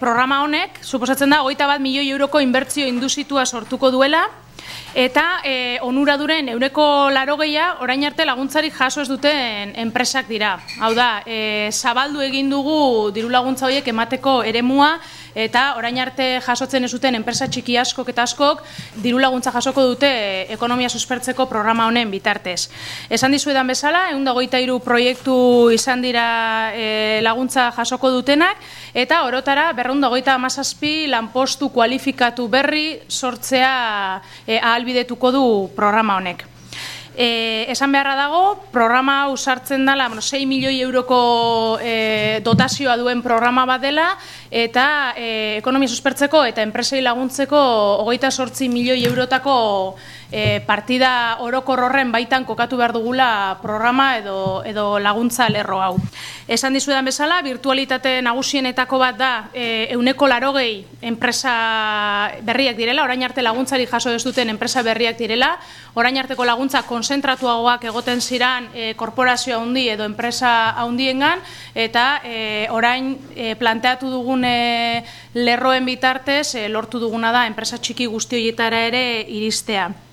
programa honek, suposatzen da, goita bat milioi euroko inbertzio induzitua sortuko duela, eta e, onuraduren euneko laro geia, orain arte laguntzari jaso ez duten enpresak dira. Hau da, e, zabaldu egin dugu diru laguntza horiek emateko eremua, eta orain arte jasotzen ez duten enpresa txiki askok eta askok diru laguntza jasoko dute ekonomia suspertzeko programa honen bitartez. Esan dizuedan bezala, egun dagoita iru proiektu izan dira e, laguntza jasoko dutenak, eta orotara berrunda goita amazazpi lanpostu kualifikatu berri sortzea e, ahalbidetuko du programa honek. E, esan beharra dago, programa hau sartzen dela, bueno, 6 milioi euroko e, dotazioa duen programa bat dela, eta e, ekonomia suspertzeko eta enpresei laguntzeko hogeita sortzi milioi eurotako e, partida orokor horren baitan kokatu behar dugula programa edo, edo laguntza lerro hau. Esan dizudan bezala, virtualitate nagusienetako bat da e, euneko larogei enpresa berriak direla, orain arte laguntzari jaso ez duten enpresa berriak direla, orain arteko laguntza konzentratuagoak egoten ziran e, korporazioa handi edo enpresa handiengan eta e, orain e, planteatu dugun lerroen bitartez e, lortu duguna da enpresa txiki guzti horietara ere iristea.